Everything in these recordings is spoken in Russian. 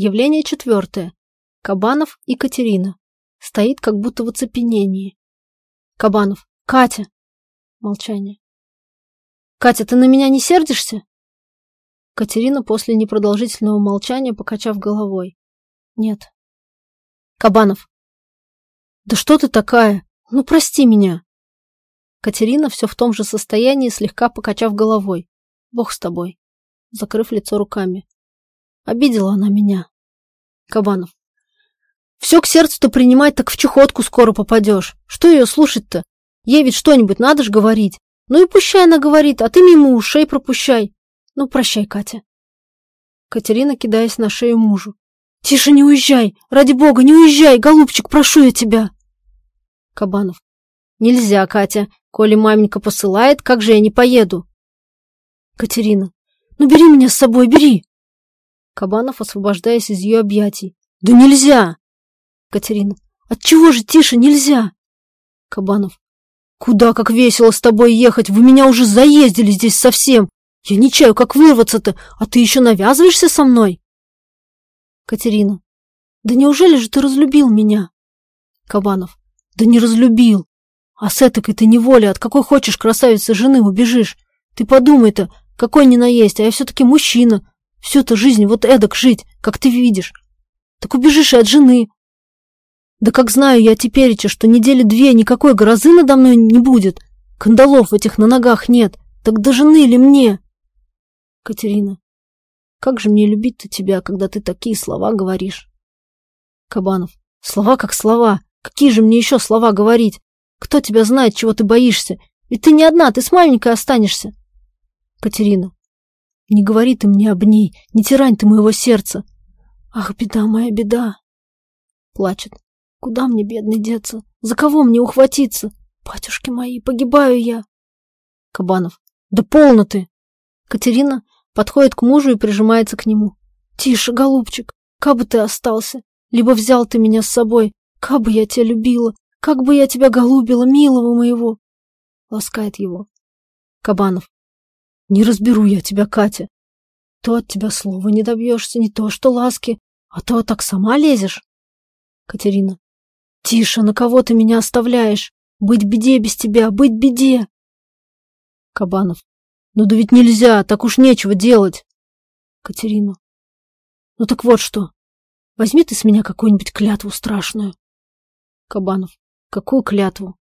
Явление четвертое. Кабанов и Катерина. Стоит как будто в оцепенении. Кабанов. Катя. Молчание. Катя, ты на меня не сердишься? Катерина после непродолжительного молчания, покачав головой. Нет. Кабанов. Да что ты такая? Ну, прости меня. Катерина все в том же состоянии, слегка покачав головой. Бог с тобой. Закрыв лицо руками. Обидела она меня. Кабанов. Все к сердцу-то принимать, так в чехотку скоро попадешь. Что ее слушать-то? Ей ведь что-нибудь надо ж говорить. Ну и пущай она говорит, а ты мимо ушей пропущай. Ну, прощай, Катя. Катерина, кидаясь на шею мужу. Тише, не уезжай! Ради бога, не уезжай, голубчик, прошу я тебя. Кабанов. Нельзя, Катя. Коли маменька посылает, как же я не поеду? Катерина. Ну бери меня с собой, бери. Кабанов, освобождаясь из ее объятий. Да нельзя! Катерина. Отчего же тише нельзя? Кабанов. Куда как весело с тобой ехать, вы меня уже заездили здесь совсем. Я не чаю, как вырваться-то, а ты еще навязываешься со мной? Катерина. Да неужели же ты разлюбил меня? Кабанов. Да не разлюбил. А с этакой ты неволя, от какой хочешь красавицы жены убежишь. Ты подумай-то, какой ни наесть, а я все-таки мужчина. Всю-то жизнь вот эдак жить, как ты видишь. Так убежишь и от жены, да как знаю я теперь, что недели две никакой грозы надо мной не будет. Кандалов этих на ногах нет. Так до жены ли мне? Катерина. Как же мне любить-то тебя, когда ты такие слова говоришь? Кабанов. Слова как слова. Какие же мне еще слова говорить? Кто тебя знает, чего ты боишься? Ведь ты не одна, ты с маленькой останешься. Катерина. Не говори ты мне об ней, не тирань ты моего сердца. Ах, беда моя, беда. Плачет. Куда мне, бедный, деться? За кого мне ухватиться? Батюшки мои, погибаю я. Кабанов. Да полно ты! Катерина подходит к мужу и прижимается к нему. Тише, голубчик, как бы ты остался, либо взял ты меня с собой, как бы я тебя любила, как бы я тебя голубила, милого моего. Ласкает его. Кабанов. Не разберу я тебя, Катя. То от тебя слова не добьешься, не то что ласки, а то так сама лезешь. Катерина. Тише, на кого ты меня оставляешь? Быть беде без тебя, быть беде. Кабанов. Ну да ведь нельзя, так уж нечего делать. Катерина. Ну так вот что. Возьми ты с меня какую-нибудь клятву страшную. Кабанов. Какую клятву?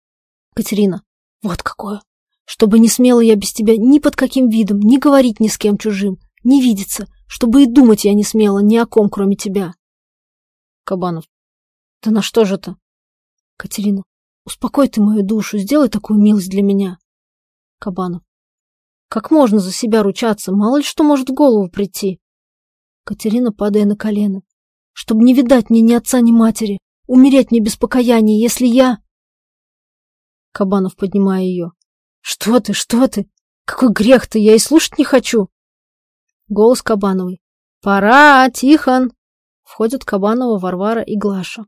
Катерина. Вот какую. Чтобы не смела я без тебя ни под каким видом, ни говорить ни с кем чужим, ни видеться, чтобы и думать я не смела ни о ком, кроме тебя. Кабанов. Да на что же то? Катерина. Успокой ты мою душу, сделай такую милость для меня. Кабанов. Как можно за себя ручаться? Мало ли что может в голову прийти. Катерина, падая на колено. Чтобы не видать мне ни отца, ни матери. Умереть мне без покаяния, если я... Кабанов, поднимая ее. Что ты, что ты? Какой грех-то, я и слушать не хочу. Голос Кабановой. Пора, Тихон. Входят Кабанова, Варвара и Глаша.